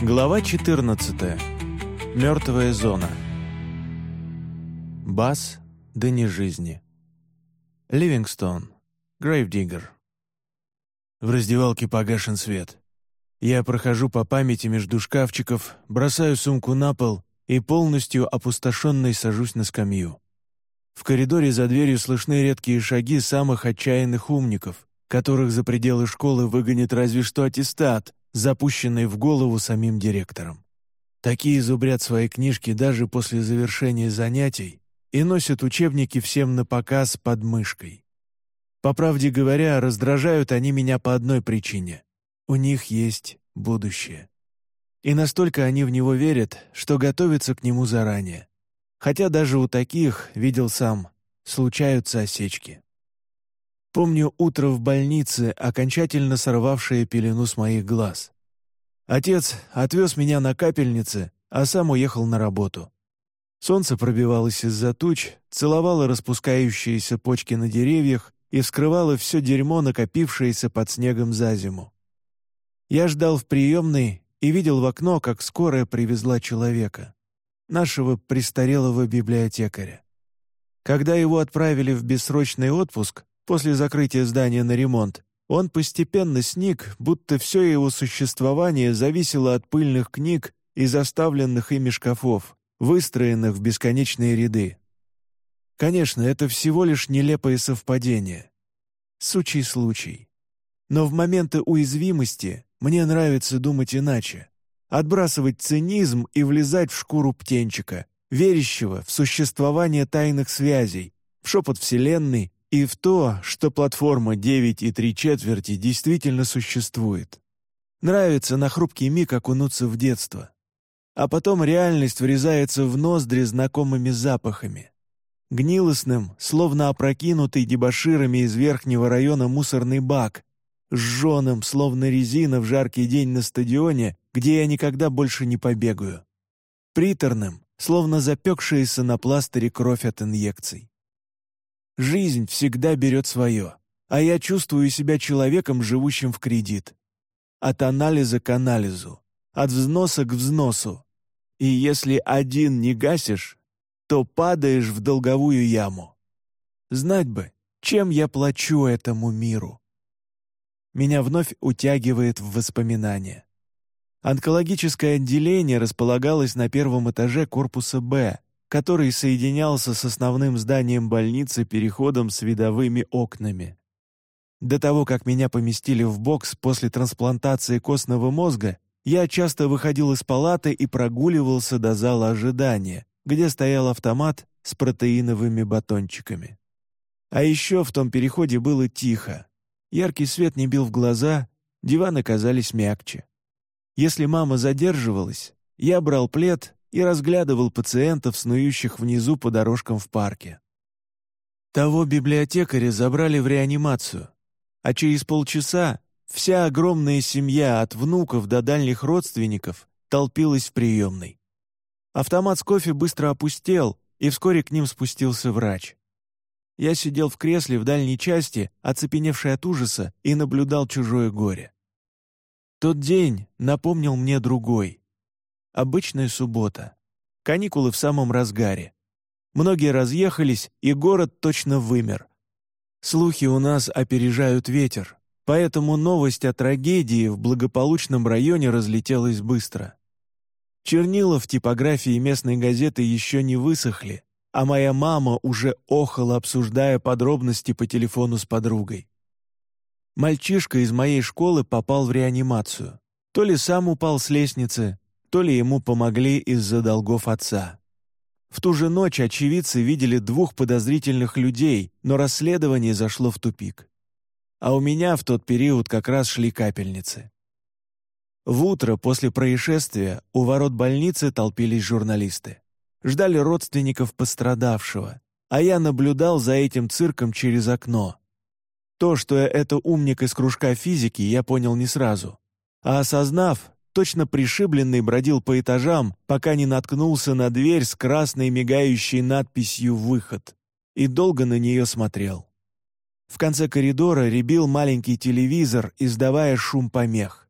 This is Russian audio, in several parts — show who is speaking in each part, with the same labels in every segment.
Speaker 1: Глава 14. Мертвая зона. Бас, да не жизни. Ливингстон. Грейвдиггер. В раздевалке погашен свет. Я прохожу по памяти между шкафчиков, бросаю сумку на пол и полностью опустошенный сажусь на скамью. В коридоре за дверью слышны редкие шаги самых отчаянных умников, которых за пределы школы выгонит разве что аттестат, запущенный в голову самим директором. Такие зубрят свои книжки даже после завершения занятий и носят учебники всем на показ под мышкой. По правде говоря, раздражают они меня по одной причине. У них есть будущее. И настолько они в него верят, что готовятся к нему заранее. Хотя даже у таких, видел сам, случаются осечки. Помню утро в больнице, окончательно сорвавшее пелену с моих глаз. Отец отвез меня на капельнице, а сам уехал на работу. Солнце пробивалось из-за туч, целовало распускающиеся почки на деревьях и вскрывало все дерьмо, накопившееся под снегом за зиму. Я ждал в приемной и видел в окно, как скорая привезла человека, нашего престарелого библиотекаря. Когда его отправили в бессрочный отпуск, После закрытия здания на ремонт он постепенно сник, будто все его существование зависело от пыльных книг и заставленных ими шкафов, выстроенных в бесконечные ряды. Конечно, это всего лишь нелепое совпадение. Сучий случай. Но в моменты уязвимости мне нравится думать иначе. Отбрасывать цинизм и влезать в шкуру птенчика, верящего в существование тайных связей, в шепот Вселенной и в то, что платформа 9 и 3 четверти действительно существует. Нравится на хрупкий миг окунуться в детство. А потом реальность врезается в ноздри знакомыми запахами. Гнилостным, словно опрокинутый дебоширами из верхнего района мусорный бак, сжёным, словно резина в жаркий день на стадионе, где я никогда больше не побегаю. Приторным, словно запекшаяся на пластыре кровь от инъекций. Жизнь всегда берет свое, а я чувствую себя человеком, живущим в кредит. От анализа к анализу, от взноса к взносу. И если один не гасишь, то падаешь в долговую яму. Знать бы, чем я плачу этому миру. Меня вновь утягивает в воспоминания. Онкологическое отделение располагалось на первом этаже корпуса «Б», который соединялся с основным зданием больницы переходом с видовыми окнами. До того, как меня поместили в бокс после трансплантации костного мозга, я часто выходил из палаты и прогуливался до зала ожидания, где стоял автомат с протеиновыми батончиками. А еще в том переходе было тихо. Яркий свет не бил в глаза, диваны казались мягче. Если мама задерживалась, я брал плед и разглядывал пациентов, снующих внизу по дорожкам в парке. Того библиотекаря забрали в реанимацию, а через полчаса вся огромная семья от внуков до дальних родственников толпилась в приемной. Автомат с кофе быстро опустел, и вскоре к ним спустился врач. Я сидел в кресле в дальней части, оцепеневший от ужаса, и наблюдал чужое горе. Тот день напомнил мне другой, Обычная суббота. Каникулы в самом разгаре. Многие разъехались, и город точно вымер. Слухи у нас опережают ветер, поэтому новость о трагедии в благополучном районе разлетелась быстро. Чернила в типографии местной газеты еще не высохли, а моя мама уже охала, обсуждая подробности по телефону с подругой. Мальчишка из моей школы попал в реанимацию. То ли сам упал с лестницы, то ли ему помогли из-за долгов отца. В ту же ночь очевидцы видели двух подозрительных людей, но расследование зашло в тупик. А у меня в тот период как раз шли капельницы. В утро после происшествия у ворот больницы толпились журналисты. Ждали родственников пострадавшего, а я наблюдал за этим цирком через окно. То, что это умник из кружка физики, я понял не сразу. А осознав, точно пришибленный бродил по этажам, пока не наткнулся на дверь с красной мигающей надписью «Выход» и долго на нее смотрел. В конце коридора ребил маленький телевизор, издавая шум помех.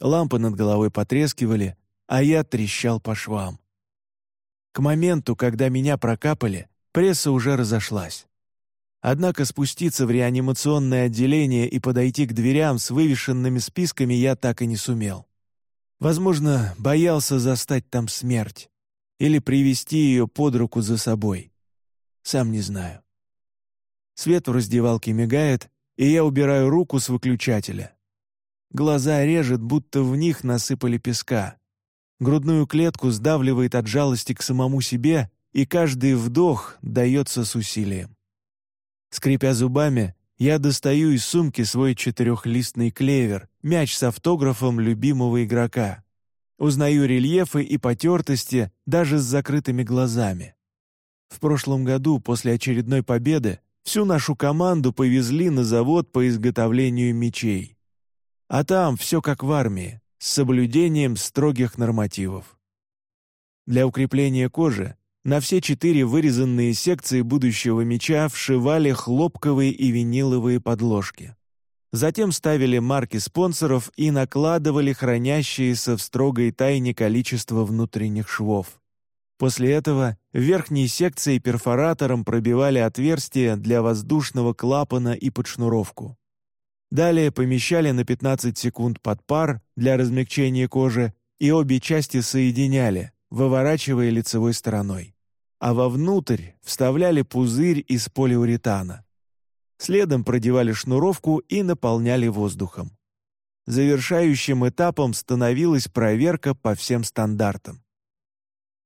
Speaker 1: Лампы над головой потрескивали, а я трещал по швам. К моменту, когда меня прокапали, пресса уже разошлась. Однако спуститься в реанимационное отделение и подойти к дверям с вывешенными списками я так и не сумел. Возможно, боялся застать там смерть или привести ее под руку за собой. Сам не знаю. Свет в раздевалке мигает, и я убираю руку с выключателя. Глаза режет, будто в них насыпали песка. Грудную клетку сдавливает от жалости к самому себе, и каждый вдох дается с усилием. Скрипя зубами, я достаю из сумки свой четырехлистный клевер, мяч с автографом любимого игрока. Узнаю рельефы и потертости даже с закрытыми глазами. В прошлом году, после очередной победы, всю нашу команду повезли на завод по изготовлению мечей. А там все как в армии, с соблюдением строгих нормативов. Для укрепления кожи на все четыре вырезанные секции будущего меча вшивали хлопковые и виниловые подложки. Затем ставили марки спонсоров и накладывали хранящиеся в строгой тайне количество внутренних швов. После этого в верхней секции перфоратором пробивали отверстия для воздушного клапана и подшнуровку. Далее помещали на 15 секунд под пар для размягчения кожи и обе части соединяли, выворачивая лицевой стороной. А вовнутрь вставляли пузырь из полиуретана. Следом продевали шнуровку и наполняли воздухом. Завершающим этапом становилась проверка по всем стандартам.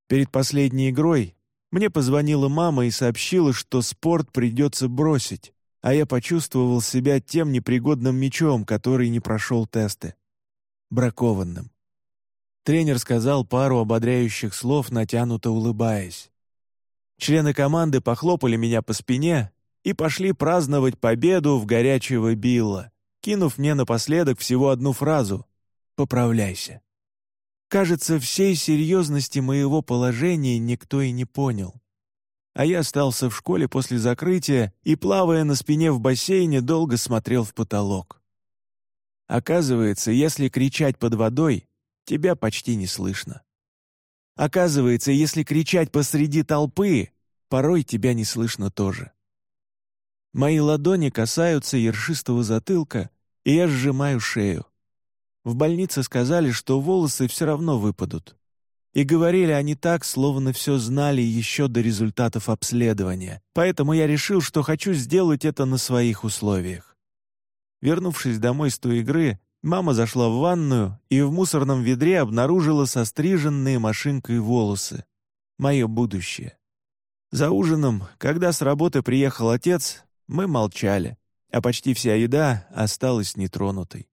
Speaker 1: Перед последней игрой мне позвонила мама и сообщила, что спорт придется бросить, а я почувствовал себя тем непригодным мечом, который не прошел тесты. Бракованным. Тренер сказал пару ободряющих слов, натянуто улыбаясь. Члены команды похлопали меня по спине и пошли праздновать победу в горячего Билла, кинув мне напоследок всего одну фразу «Поправляйся». Кажется, всей серьезности моего положения никто и не понял. А я остался в школе после закрытия и, плавая на спине в бассейне, долго смотрел в потолок. Оказывается, если кричать под водой, тебя почти не слышно. Оказывается, если кричать посреди толпы, порой тебя не слышно тоже. Мои ладони касаются ершистого затылка, и я сжимаю шею. В больнице сказали, что волосы все равно выпадут. И говорили они так, словно все знали еще до результатов обследования, поэтому я решил, что хочу сделать это на своих условиях. Вернувшись домой с той игры, Мама зашла в ванную и в мусорном ведре обнаружила состриженные машинкой волосы. Мое будущее. За ужином, когда с работы приехал отец, мы молчали, а почти вся еда осталась нетронутой.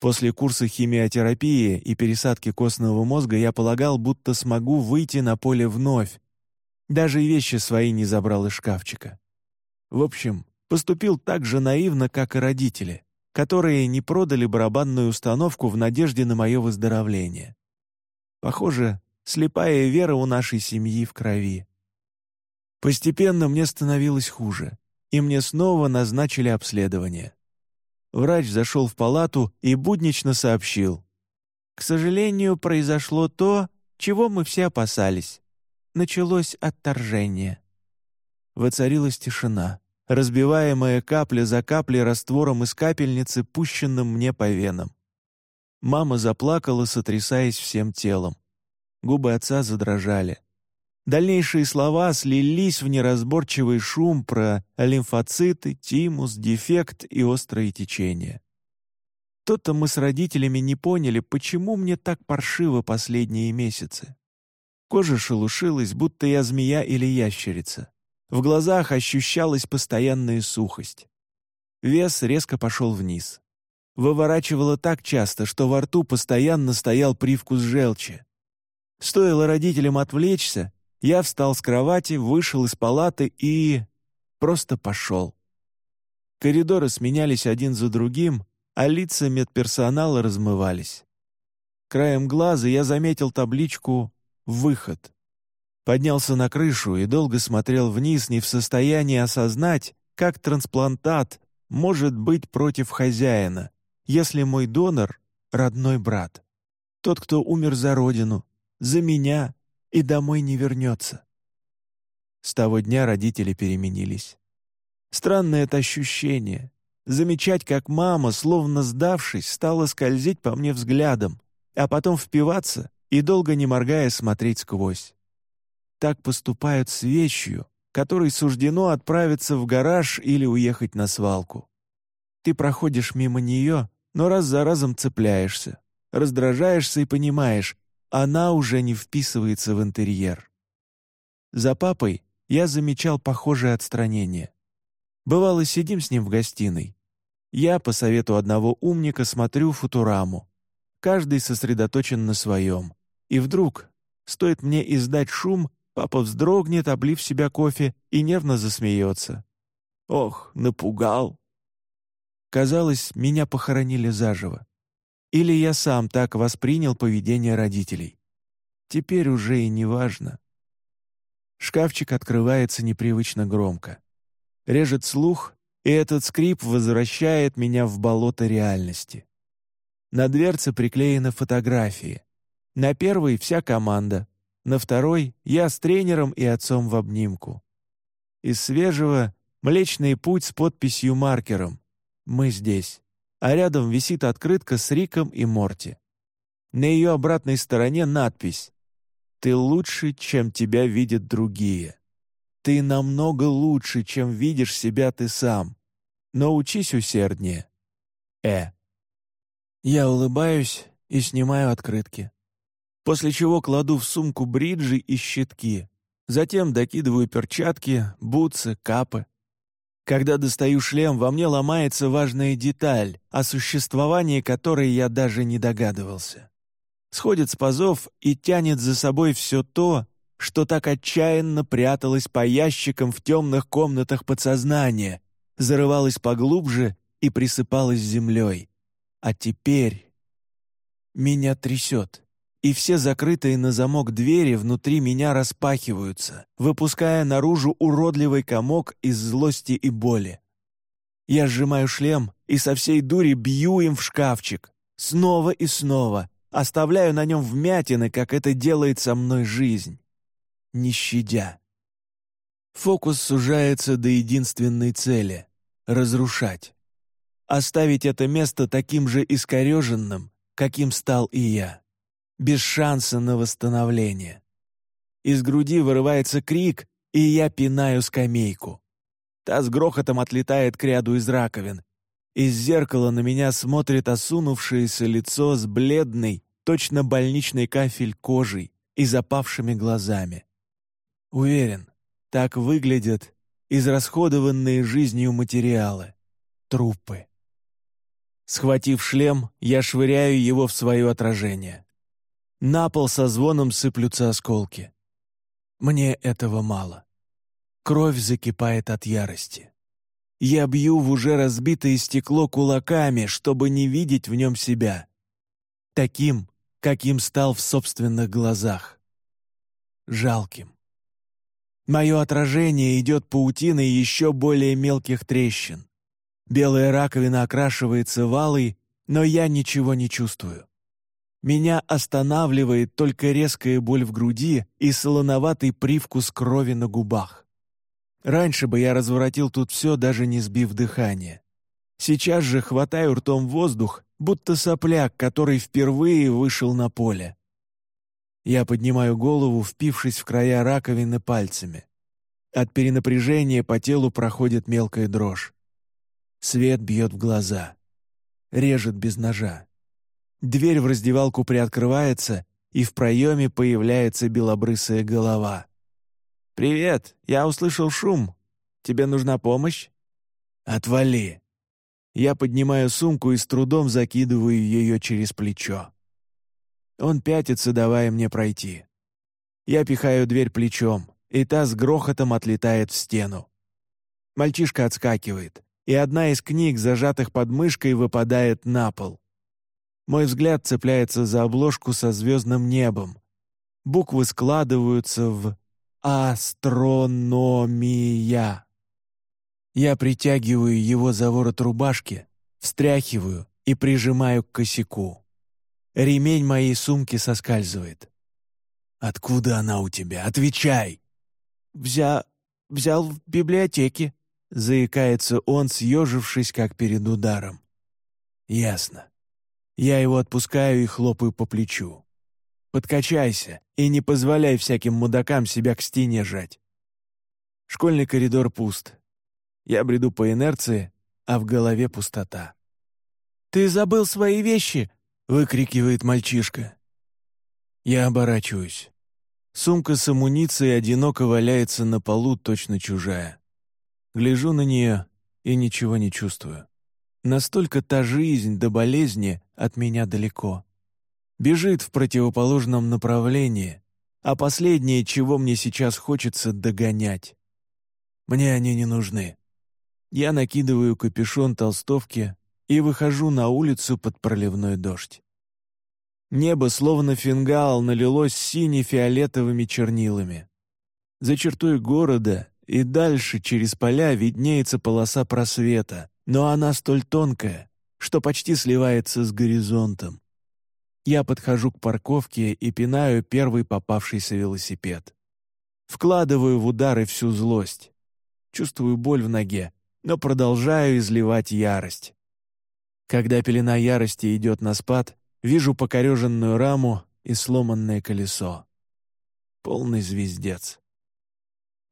Speaker 1: После курса химиотерапии и пересадки костного мозга я полагал, будто смогу выйти на поле вновь. Даже вещи свои не забрал из шкафчика. В общем, поступил так же наивно, как и родители которые не продали барабанную установку в надежде на мое выздоровление. Похоже, слепая вера у нашей семьи в крови. Постепенно мне становилось хуже, и мне снова назначили обследование. Врач зашел в палату и буднично сообщил. «К сожалению, произошло то, чего мы все опасались. Началось отторжение». Воцарилась тишина разбиваемая капля за каплей раствором из капельницы, пущенным мне по венам. Мама заплакала, сотрясаясь всем телом. Губы отца задрожали. Дальнейшие слова слились в неразборчивый шум про лимфоциты, тимус, дефект и острые течения. То-то мы с родителями не поняли, почему мне так паршиво последние месяцы. Кожа шелушилась, будто я змея или ящерица. В глазах ощущалась постоянная сухость. Вес резко пошел вниз. Выворачивало так часто, что во рту постоянно стоял привкус желчи. Стоило родителям отвлечься, я встал с кровати, вышел из палаты и... просто пошел. Коридоры сменялись один за другим, а лица медперсонала размывались. Краем глаза я заметил табличку «Выход». Поднялся на крышу и долго смотрел вниз, не в состоянии осознать, как трансплантат может быть против хозяина, если мой донор — родной брат. Тот, кто умер за родину, за меня и домой не вернется. С того дня родители переменились. Странное это ощущение — замечать, как мама, словно сдавшись, стала скользить по мне взглядом, а потом впиваться и, долго не моргая, смотреть сквозь. Так поступают с вещью, которой суждено отправиться в гараж или уехать на свалку. Ты проходишь мимо нее, но раз за разом цепляешься, раздражаешься и понимаешь, она уже не вписывается в интерьер. За папой я замечал похожее отстранение. Бывало, сидим с ним в гостиной. Я, по совету одного умника, смотрю «Футураму». Каждый сосредоточен на своем. И вдруг, стоит мне издать шум, папа вздрогнет, облив себя кофе, и нервно засмеется. «Ох, напугал!» Казалось, меня похоронили заживо. Или я сам так воспринял поведение родителей. Теперь уже и не важно. Шкафчик открывается непривычно громко. Режет слух, и этот скрип возвращает меня в болото реальности. На дверце приклеены фотографии. На первой вся команда, на второй я с тренером и отцом в обнимку. Из свежего — Млечный путь с подписью маркером. Мы здесь. А рядом висит открытка с Риком и Морти. На ее обратной стороне надпись «Ты лучше, чем тебя видят другие». Ты намного лучше, чем видишь себя ты сам. Но учись усерднее. Э. Я улыбаюсь и снимаю открытки. После чего кладу в сумку бриджи и щитки. Затем докидываю перчатки, бутсы, капы. Когда достаю шлем, во мне ломается важная деталь, о существовании которой я даже не догадывался. Сходит с пазов и тянет за собой все то, что так отчаянно пряталась по ящикам в темных комнатах подсознания, зарывалась поглубже и присыпалась землей. А теперь меня трясет, и все закрытые на замок двери внутри меня распахиваются, выпуская наружу уродливый комок из злости и боли. Я сжимаю шлем и со всей дури бью им в шкафчик, снова и снова, оставляю на нем вмятины, как это делает со мной жизнь не щадя. Фокус сужается до единственной цели — разрушать. Оставить это место таким же искореженным, каким стал и я. Без шанса на восстановление. Из груди вырывается крик, и я пинаю скамейку. Та с грохотом отлетает к ряду из раковин. Из зеркала на меня смотрит осунувшееся лицо с бледной, точно больничный кафель кожей и запавшими глазами. Уверен, так выглядят израсходованные жизнью материалы, трупы. Схватив шлем, я швыряю его в свое отражение. На пол со звоном сыплются осколки. Мне этого мало. Кровь закипает от ярости. Я бью в уже разбитое стекло кулаками, чтобы не видеть в нем себя. Таким, каким стал в собственных глазах. Жалким. Мое отражение идет паутиной еще более мелких трещин. Белая раковина окрашивается валой, но я ничего не чувствую. Меня останавливает только резкая боль в груди и солоноватый привкус крови на губах. Раньше бы я разворотил тут все, даже не сбив дыхание. Сейчас же хватаю ртом воздух, будто сопляк, который впервые вышел на поле. Я поднимаю голову, впившись в края раковины пальцами. От перенапряжения по телу проходит мелкая дрожь. Свет бьет в глаза. Режет без ножа. Дверь в раздевалку приоткрывается, и в проеме появляется белобрысая голова. «Привет, я услышал шум. Тебе нужна помощь?» «Отвали!» Я поднимаю сумку и с трудом закидываю ее через плечо. Он пятится, давая мне пройти. Я пихаю дверь плечом, и та с грохотом отлетает в стену. Мальчишка отскакивает, и одна из книг, зажатых под мышкой, выпадает на пол. Мой взгляд цепляется за обложку со звездным небом. Буквы складываются в «Астрономия». Я притягиваю его за ворот рубашки, встряхиваю и прижимаю к косяку. Ремень моей сумки соскальзывает. «Откуда она у тебя? Отвечай!» «Взя... взял в библиотеке», — заикается он, съежившись, как перед ударом. «Ясно. Я его отпускаю и хлопаю по плечу. Подкачайся и не позволяй всяким мудакам себя к стене жать». Школьный коридор пуст. Я бреду по инерции, а в голове пустота. «Ты забыл свои вещи!» — выкрикивает мальчишка. Я оборачиваюсь. Сумка с амуницией одиноко валяется на полу, точно чужая. Гляжу на нее и ничего не чувствую. Настолько та жизнь до болезни от меня далеко. Бежит в противоположном направлении, а последнее, чего мне сейчас хочется догонять. Мне они не нужны. Я накидываю капюшон толстовки и выхожу на улицу под проливной дождь. Небо, словно фингал, налилось сине-фиолетовыми чернилами. За чертой города и дальше через поля виднеется полоса просвета, но она столь тонкая, что почти сливается с горизонтом. Я подхожу к парковке и пинаю первый попавшийся велосипед. Вкладываю в удары всю злость. Чувствую боль в ноге, но продолжаю изливать ярость. Когда пелена ярости идет на спад, вижу покореженную раму и сломанное колесо. Полный звездец.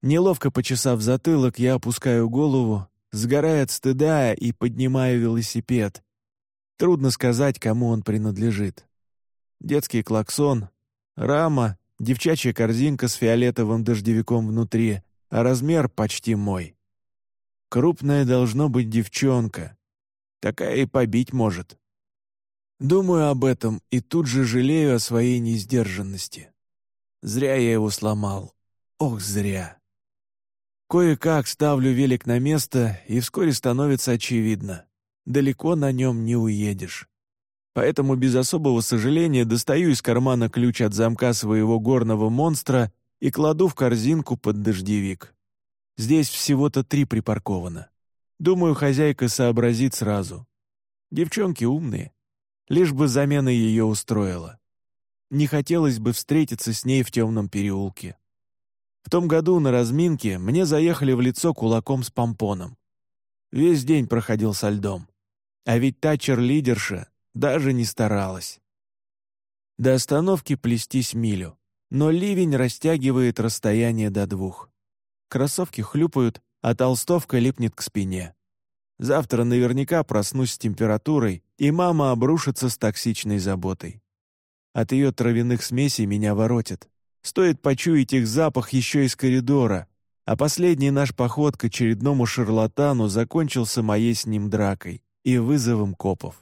Speaker 1: Неловко почесав затылок, я опускаю голову, сгорая от стыда и поднимаю велосипед. Трудно сказать, кому он принадлежит. Детский клаксон, рама, девчачья корзинка с фиолетовым дождевиком внутри, а размер почти мой. Крупная должно быть девчонка. Такая и побить может. Думаю об этом и тут же жалею о своей несдержанности. Зря я его сломал. Ох, зря. Кое-как ставлю велик на место, и вскоре становится очевидно. Далеко на нем не уедешь. Поэтому без особого сожаления достаю из кармана ключ от замка своего горного монстра и кладу в корзинку под дождевик. Здесь всего-то три припарковано. Думаю, хозяйка сообразит сразу. Девчонки умные. Лишь бы замена ее устроила. Не хотелось бы встретиться с ней в темном переулке. В том году на разминке мне заехали в лицо кулаком с помпоном. Весь день проходил со льдом. А ведь та черлидерша даже не старалась. До остановки плестись милю, но ливень растягивает расстояние до двух. Кроссовки хлюпают, а толстовка липнет к спине. Завтра наверняка проснусь с температурой, и мама обрушится с токсичной заботой. От ее травяных смесей меня воротит. Стоит почуять их запах еще из коридора, а последний наш поход к очередному шарлатану закончился моей с ним дракой и вызовом копов.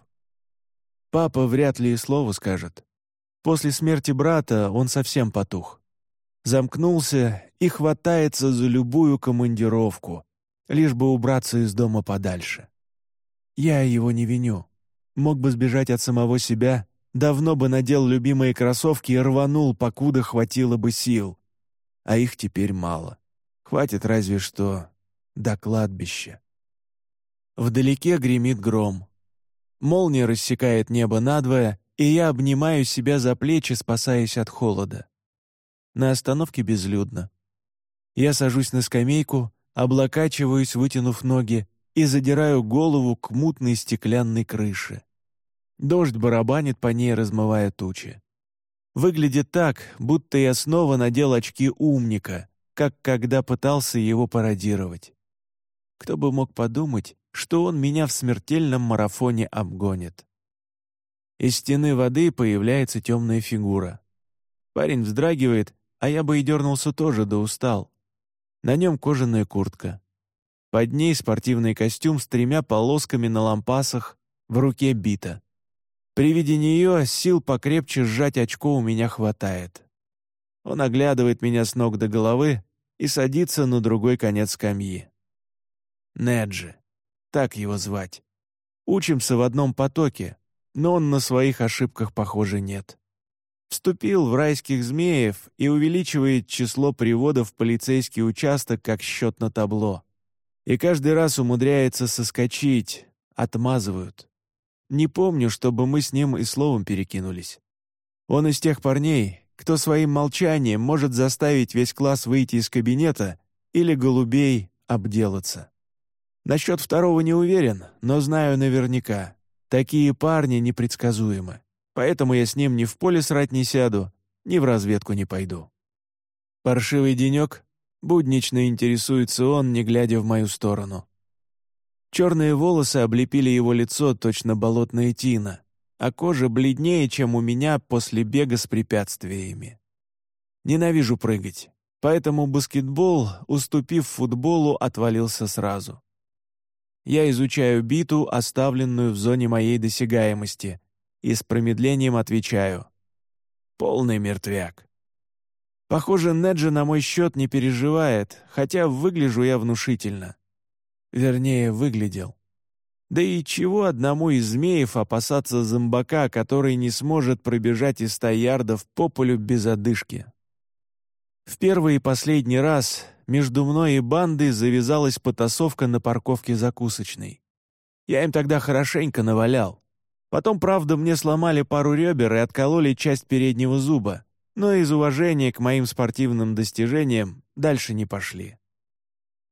Speaker 1: Папа вряд ли и слово скажет. После смерти брата он совсем потух. Замкнулся и хватается за любую командировку, лишь бы убраться из дома подальше. Я его не виню. Мог бы сбежать от самого себя, Давно бы надел любимые кроссовки и рванул, покуда хватило бы сил. А их теперь мало. Хватит разве что до кладбища. Вдалеке гремит гром. Молния рассекает небо надвое, и я обнимаю себя за плечи, спасаясь от холода. На остановке безлюдно. Я сажусь на скамейку, облокачиваюсь, вытянув ноги, и задираю голову к мутной стеклянной крыше. Дождь барабанит по ней, размывая тучи. Выглядит так, будто я снова надел очки умника, как когда пытался его пародировать. Кто бы мог подумать, что он меня в смертельном марафоне обгонит. Из стены воды появляется темная фигура. Парень вздрагивает, а я бы и дернулся тоже, да устал. На нем кожаная куртка. Под ней спортивный костюм с тремя полосками на лампасах, в руке бита. При виде нее сил покрепче сжать очко у меня хватает. Он оглядывает меня с ног до головы и садится на другой конец скамьи. Неджи. Так его звать. Учимся в одном потоке, но он на своих ошибках, похоже, нет. Вступил в райских змеев и увеличивает число приводов в полицейский участок как счет на табло. И каждый раз умудряется соскочить, отмазывают. Не помню, чтобы мы с ним и словом перекинулись. Он из тех парней, кто своим молчанием может заставить весь класс выйти из кабинета или голубей обделаться. Насчет второго не уверен, но знаю наверняка. Такие парни непредсказуемы. Поэтому я с ним ни в поле срать не сяду, ни в разведку не пойду. Паршивый денек? Буднично интересуется он, не глядя в мою сторону. Черные волосы облепили его лицо, точно болотная тина, а кожа бледнее, чем у меня после бега с препятствиями. Ненавижу прыгать, поэтому баскетбол, уступив футболу, отвалился сразу. Я изучаю биту, оставленную в зоне моей досягаемости, и с промедлением отвечаю. Полный мертвяк. Похоже, Неджи на мой счет не переживает, хотя выгляжу я внушительно. Вернее, выглядел. Да и чего одному из змеев опасаться зомбака, который не сможет пробежать из ста ярдов по полю без одышки? В первый и последний раз между мной и бандой завязалась потасовка на парковке закусочной. Я им тогда хорошенько навалял. Потом, правда, мне сломали пару ребер и откололи часть переднего зуба, но из уважения к моим спортивным достижениям дальше не пошли.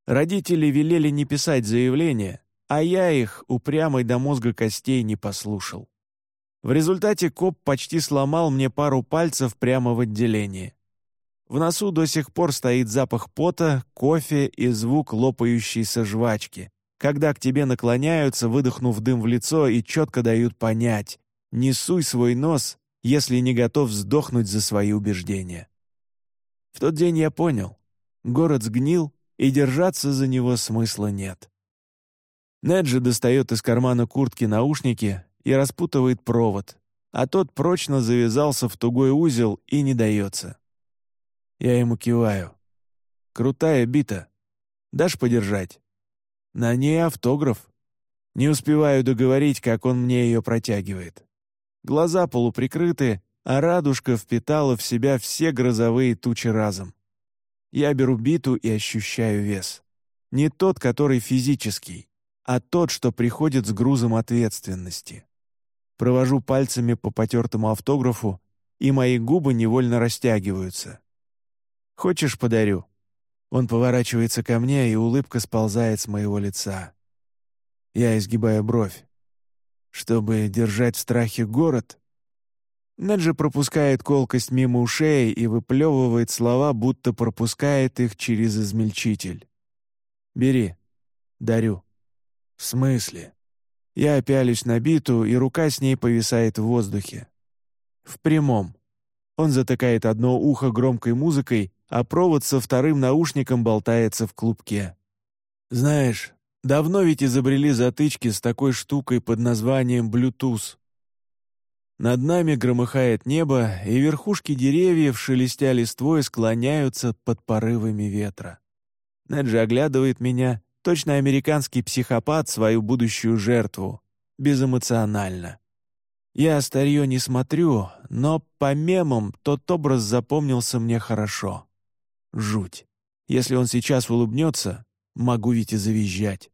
Speaker 1: Родители велели не писать заявление, а я их, упрямый до мозга костей, не послушал. В результате коп почти сломал мне пару пальцев прямо в отделении. В носу до сих пор стоит запах пота, кофе и звук лопающейся жвачки, когда к тебе наклоняются, выдохнув дым в лицо и четко дают понять «не суй свой нос, если не готов сдохнуть за свои убеждения». В тот день я понял, город сгнил, и держаться за него смысла нет. Неджи достает из кармана куртки наушники и распутывает провод, а тот прочно завязался в тугой узел и не дается. Я ему киваю. «Крутая бита. Дашь подержать?» «На ней автограф». Не успеваю договорить, как он мне ее протягивает. Глаза полуприкрыты, а радужка впитала в себя все грозовые тучи разом. Я беру биту и ощущаю вес. Не тот, который физический, а тот, что приходит с грузом ответственности. Провожу пальцами по потертому автографу, и мои губы невольно растягиваются. «Хочешь, подарю?» Он поворачивается ко мне, и улыбка сползает с моего лица. Я изгибаю бровь. Чтобы держать в страхе город? Неджи пропускает колкость мимо ушей и выплевывает слова, будто пропускает их через измельчитель. «Бери. Дарю». «В смысле?» Я опялюсь на биту, и рука с ней повисает в воздухе. В прямом. Он затыкает одно ухо громкой музыкой, а провод со вторым наушником болтается в клубке. Знаешь, давно ведь изобрели затычки с такой штукой под названием Bluetooth. Над нами громыхает небо, и верхушки деревьев, шелестя листвой, склоняются под порывами ветра. Неджи оглядывает меня, точно американский психопат, свою будущую жертву, безэмоционально. Я старье не смотрю, но по мемам тот образ запомнился мне хорошо. Жуть. Если он сейчас улыбнется, могу ведь и завизжать.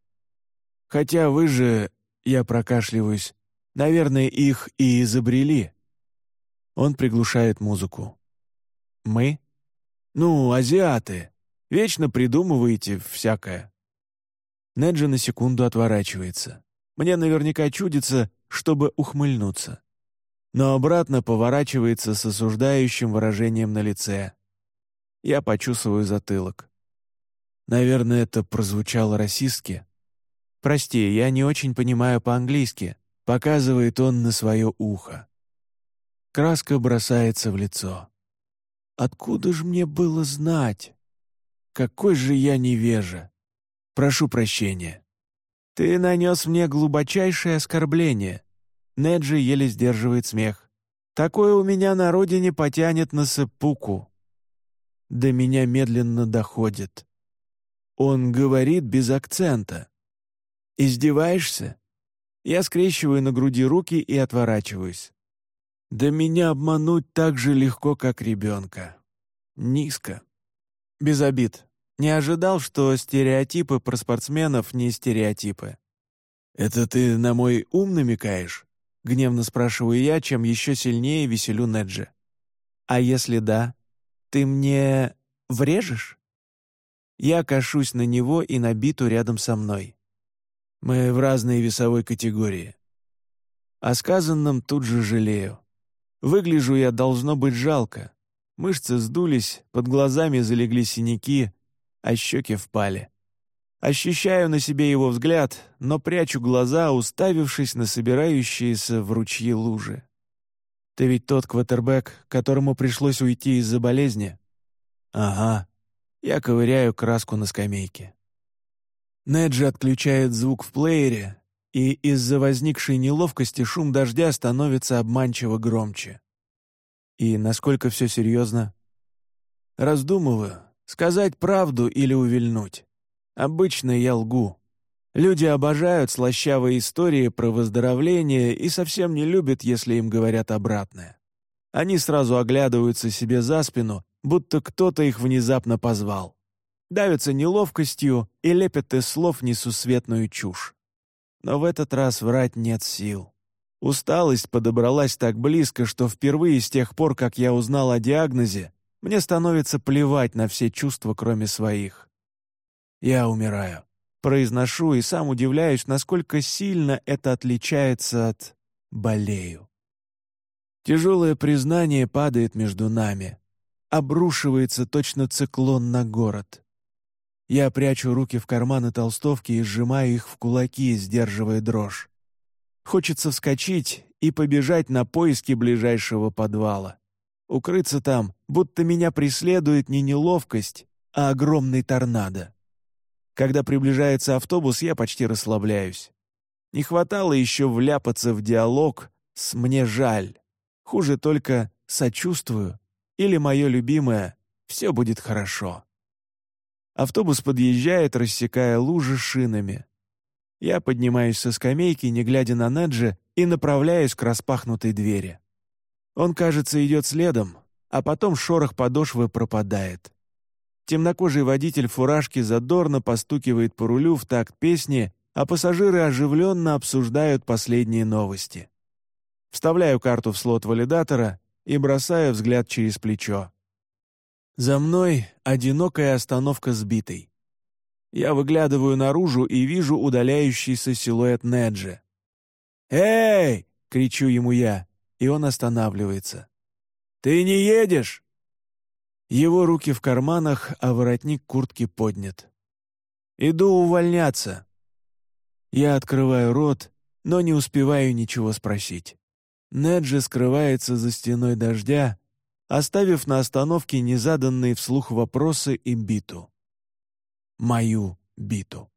Speaker 1: Хотя вы же, я прокашливаюсь, наверное, их и изобрели. Он приглушает музыку. Мы? Ну, азиаты. Вечно придумываете всякое. Неджи на секунду отворачивается. Мне наверняка чудится, чтобы ухмыльнуться. Но обратно поворачивается с осуждающим выражением на лице. Я почувствую затылок. Наверное, это прозвучало расистски. «Прости, я не очень понимаю по-английски», — показывает он на свое ухо. Краска бросается в лицо. «Откуда же мне было знать? Какой же я невежа! Прошу прощения. Ты нанес мне глубочайшее оскорбление». Неджи еле сдерживает смех. «Такое у меня на родине потянет на сыпуку» до меня медленно доходит. Он говорит без акцента. «Издеваешься?» Я скрещиваю на груди руки и отворачиваюсь. Да меня обмануть так же легко, как ребенка. Низко. Без обид. Не ожидал, что стереотипы про спортсменов не стереотипы. Это ты на мой ум намекаешь? гневно спрашиваю я, чем еще сильнее веселю Неджи. «А если да, ты мне врежешь?» Я кашусь на него и на биту рядом со мной. Мы в разной весовой категории. О сказанном тут же жалею. Выгляжу я должно быть жалко. Мышцы сдулись, под глазами залегли синяки, а щеки впали. Ощущаю на себе его взгляд, но прячу глаза, уставившись на собирающиеся в ручьи лужи. «Ты ведь тот квотербек, которому пришлось уйти из-за болезни?» «Ага». Я ковыряю краску на скамейке. Неджи отключает звук в плеере, и из-за возникшей неловкости шум дождя становится обманчиво громче. И насколько все серьезно? Раздумываю, сказать правду или увильнуть. Обычно я лгу. Люди обожают слащавые истории про выздоровление и совсем не любят, если им говорят обратное. Они сразу оглядываются себе за спину, будто кто-то их внезапно позвал. Давятся неловкостью и лепят из слов несусветную чушь. Но в этот раз врать нет сил. Усталость подобралась так близко, что впервые с тех пор, как я узнал о диагнозе, мне становится плевать на все чувства, кроме своих. «Я умираю». Произношу и сам удивляюсь, насколько сильно это отличается от «болею». Тяжелое признание падает между нами, обрушивается точно циклон на город. Я прячу руки в карманы толстовки и сжимаю их в кулаки, сдерживая дрожь. Хочется вскочить и побежать на поиски ближайшего подвала. Укрыться там, будто меня преследует не неловкость, а огромный торнадо. Когда приближается автобус, я почти расслабляюсь. Не хватало еще вляпаться в диалог с «мне жаль». Хуже только «сочувствую» или «мое любимое» «все будет хорошо». Автобус подъезжает, рассекая лужи шинами. Я поднимаюсь со скамейки, не глядя на Неджи, и направляюсь к распахнутой двери. Он, кажется, идет следом, а потом шорох подошвы пропадает. Темнокожий водитель фуражки задорно постукивает по рулю в такт песни, а пассажиры оживленно обсуждают последние новости. Вставляю карту в слот валидатора и бросаю взгляд через плечо. За мной одинокая остановка сбитой. Я выглядываю наружу и вижу удаляющийся силуэт Неджи. «Эй!» — кричу ему я, и он останавливается. «Ты не едешь?» Его руки в карманах, а воротник куртки поднят. «Иду увольняться». Я открываю рот, но не успеваю ничего спросить. Неджи скрывается за стеной дождя, оставив на остановке незаданные вслух вопросы и биту. Мою биту.